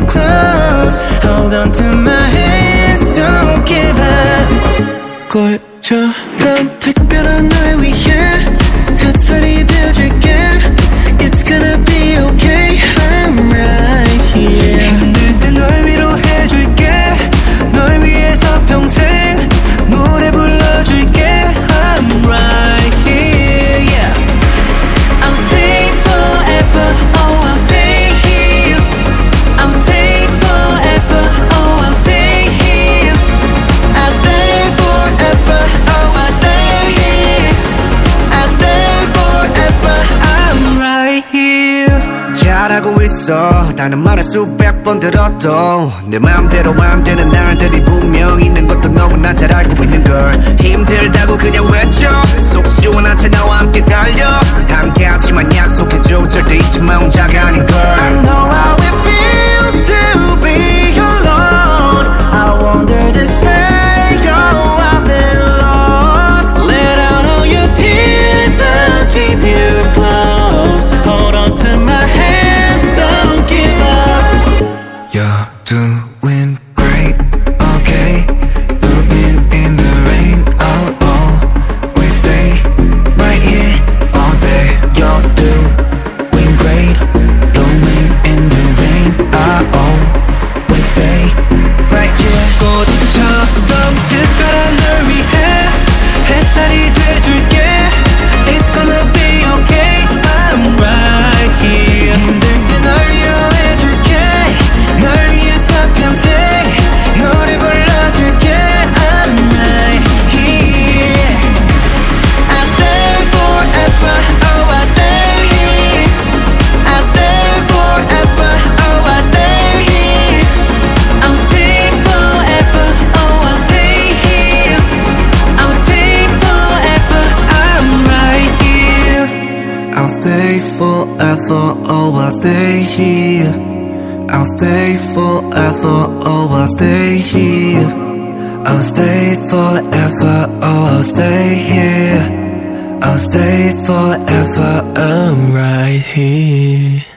keep you close Hold on to my hands don't give up 꼴처럼 특별한 날 위해 잘하고 있어. 라는 말을 수백 번 들어도 내 마음대로 안 되는 날들이 분명 있는 것도 너무나 잘 알고 있는 걸. 힘들다고 그냥 외쳐. 속 시원한 채 나와 함께 달려. 함께 하지만 약속해줘. 절대 잊지 마. 혼자가 아닌 Dum dum tıkara stay forever, oh I'll stay here. I'll stay forever, oh I'll stay here. I'll stay forever, oh I'll stay here. I'll stay forever, I'm right here.